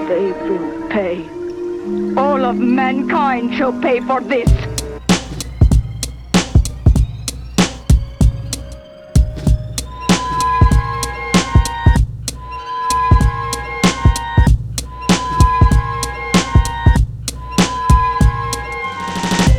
They will pay. All of mankind shall pay for this.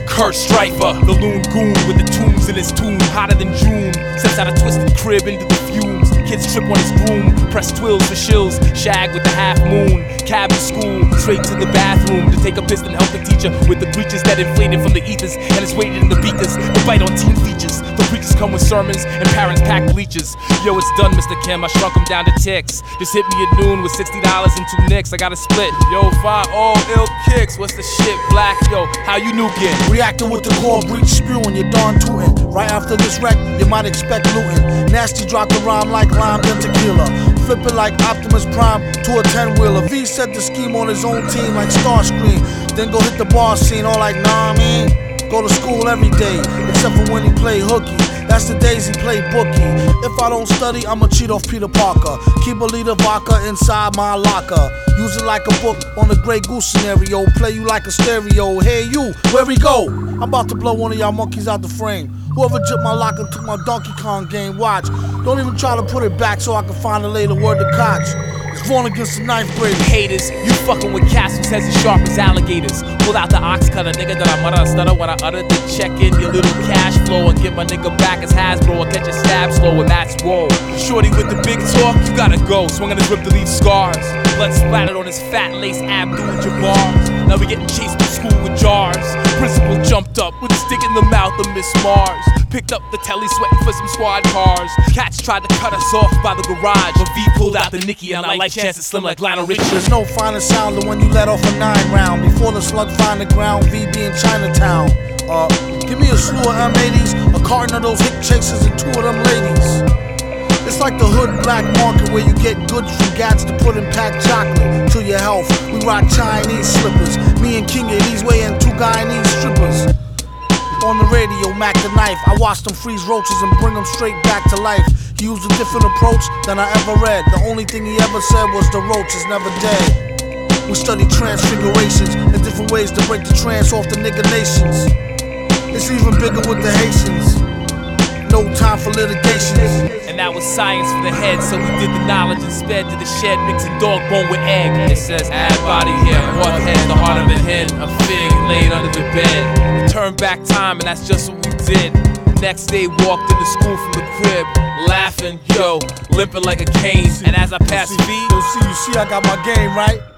Kurt Strifer, the loon goon with the tunes in his tomb, hotter than June. Sets out a twisted crib into the fumes. Kids trip on his broom, press twills for shills. Shag with the half moon, cabin school, straight to the bathroom to take a piss and help the teacher with the breeches that inflated from the ethers and is weighted in the beakers. The bite on teen features. The preachers come with sermons and parents pack bleachers. Yo, it's done, Mr. Kim. I shrunk him down to ticks. Just hit me at noon with $60 and two nicks. I got a split. Yo, fine, all ill kicks. What's the shit, black? Yo, how you nuking? Reacting with the core breach spewing, you're darn tootin'. Right after this wreck, you might expect looting. Nasty drop the rhyme like lime then tequila. Flip it like Optimus Prime to a 10 wheeler. V set the scheme on his own team like Starscream. Then go hit the bar scene, all like, nah, I mean. Go to school every day, except for when he play hooky. That's the days he play bookie. If I don't study, I'ma cheat off Peter Parker. Keep a liter vodka inside my locker. Use it like a book on the Grey Goose scenario. Play you like a stereo. Hey you, where we go? I'm about to blow one of y'all monkeys out the frame. Whoever jipped my locker took my Donkey Kong game. Watch. Don't even try to put it back so I can find a later word to Koch. Vaughn against the ninth grade. Haters, you fucking with who says as sharp as alligators. Pull out the ox cutter, nigga, that I mutter and stutter when I utter the check in your little cash flow and get my nigga back as Hasbro or catch a stab slow and that's whoa. Shorty with the big talk, you gotta go. Swinging his whip to leave scars. Blood splattered on his fat lace Abdul Jabbar. Now we getting chased to school with jars. Principal jumped up with a stick in the mouth of Miss Mars. Picked up the telly, sweating for some squad cars. Cats tried to cut us off by the garage, but V pulled out the Nicky and our life chances slim like Lionel Richie. There's no finer sound than when you let off a nine round. Before the slug find the ground, VB in Chinatown. Uh, give me a slew of M80s, a carton of those hick chasers, and two of them ladies. It's like the hood black market where you get goods from gats to put in packed chocolate to your health. We rock Chinese slippers. Me and King of these weighing two Guyanese strippers. On the radio, Mac the knife. I watch them freeze roaches and bring them straight back to life. He used a different approach than I ever read. The only thing he ever said was the roach is never dead. We study transfigurations and different ways to break the trance off the nigga nations. It's even bigger with the Haitians. No time for litigation. And that was science for the head, so we did the knowledge and sped to the shed, mixing dog bone with egg. It says, add body here, what head, the heart of a hen, a fig laid under the bed. We turned back time, and that's just what we did. Next day, walked into school from the crib, laughing, yo, limping like a cane. And as I passed V, Yo, see, you see, I got my game right.